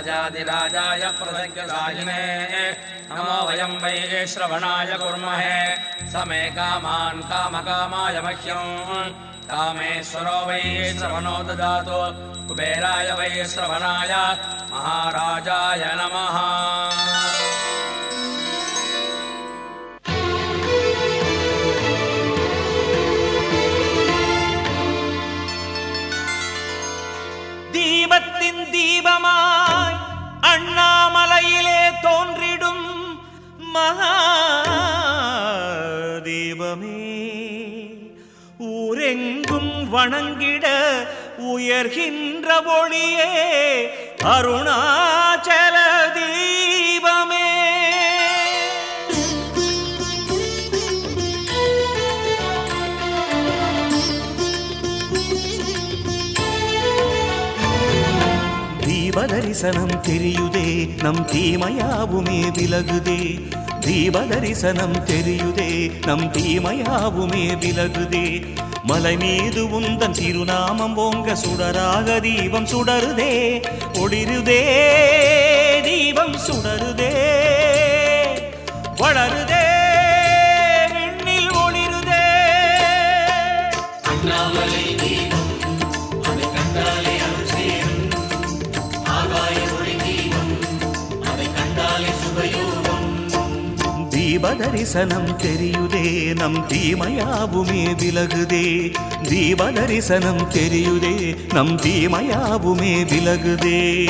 राजाधिराजाय प्रसङ्गसाहिने नमो वयं वै श्रवणाय कुर्महे। स मे कामान् कामकामाय मह्यम् कामेश्वरो वै श्रवणो ददातु। कुबेराय वै श्रवणाय। महाराजाय नमः அண்ணாமலையிலே தோன்றிடும் மகாதீபமே ஊரெங்கும் வணங்கிட உயர்கின்ற ஒளியே. அருணாச்சல தரிசனம் தெரியுதே நம் தீமையாவுமே விலகுதே. தீப தரிசனம் தெரியுதே நம் தீமையாவுமே விலகுதே. மலை மீது உந்தன் திருநாமம் ஓங்க சுடராக தீபம் சுடருதே. ஒளிருதே தீபம் சுடருதே. வளருதே விண்ணில் ஒளிருதே. அண்ணாமலை தீபதரிசனம் தெரியுதே நம் தீமையாவுமே விலகுதே. தீபதரிசனம் தெரியுதே நம் தீமையாவுமே விலகுதே.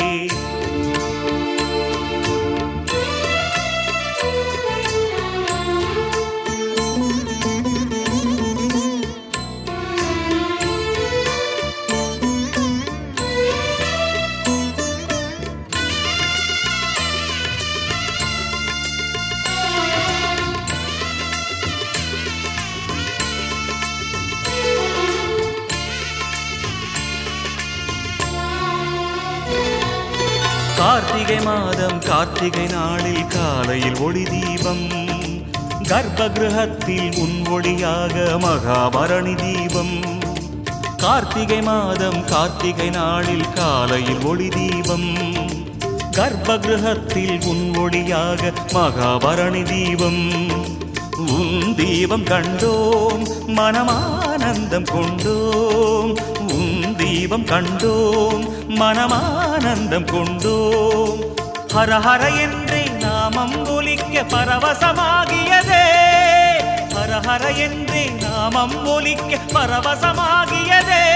கார்த்திகை மாதம் கார்த்திகை நாளில் காலையில் ஒளி தீபம். கர்ப்பகிரகத்தில் உன் ஒளியாக மகாபரணி தீபம். கார்த்திகை மாதம் கார்த்திகை நாளில் காலையில் ஒளி தீபம். கர்ப்பகிரகத்தில் உன் ஒளியாக மகாபரணி தீபம். உன் தீபம் கண்டோம் மனமானந்தம் கொண்டோம். தீபம் கண்டோம் மனமானந்தம் கொண்டோம். ஹரஹர என்றே நாமம் ஒலிக்க பரவசமாகியதே. ஹரஹர என்றே நாமம் ஒலிக்க பரவசமாகியதே.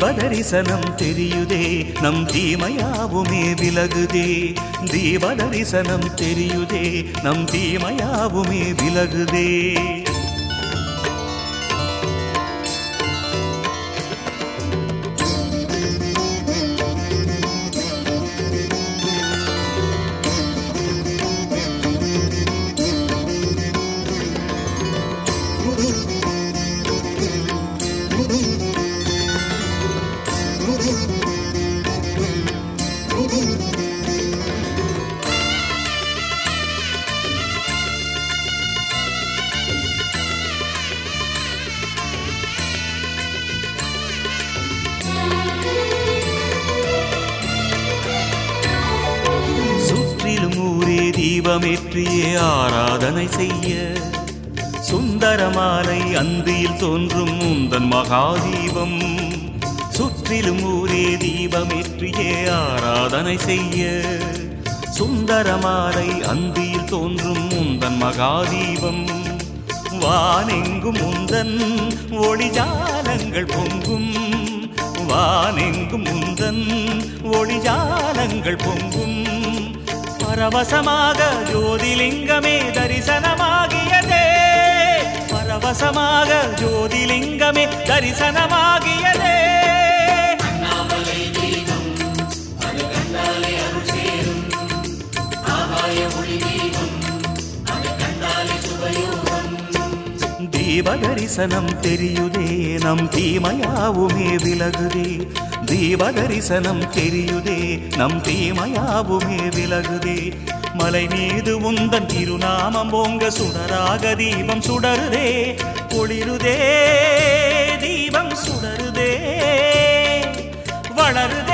தீபதரிசனம் தெரியுதே நம் தீமையாவுமே விலகுதே. தீபதரிசனம் தெரியுதே நம் தீமையாவுமே விலகுதே. சுற்றிலும் ஊரே தீபமேற்றியே ஆராதனை செய்ய. சுந்தரமாலை அந்தியில் தோன்றும் முந்தன் மகாதீபம். சுற்றிலும் ஊரே தீபமேற்றியே ஆராதனை செய்ய. சுந்தரமாலை அந்தியில் தோன்றும் முந்தன் மகாதீபம். வானெங்கும் முந்தன் ஒளிஜாலங்கள் பொங்கும். வானெங்கும் முந்தன் ஒளிஜாலங்கள் பொங்கும். பரவசமாக ஜோதிலிங்கமே தரிசனமாகியதே. பரவசமாக ஜோதிலிங்கமே தரிசனமாகியதே. தீபதரிசனம் தெரியுதே நம் தீமையாவுமே விலகுதே தீபதரிசனம் தெரியுதே நம் தீமையாவுமே விலகுதே மலை மீது உந்தன் திருநாமம் ஓங்க சுடராக தீபம் சுடருதே ஒளிருதே தீபம் சுடருதே வளருதே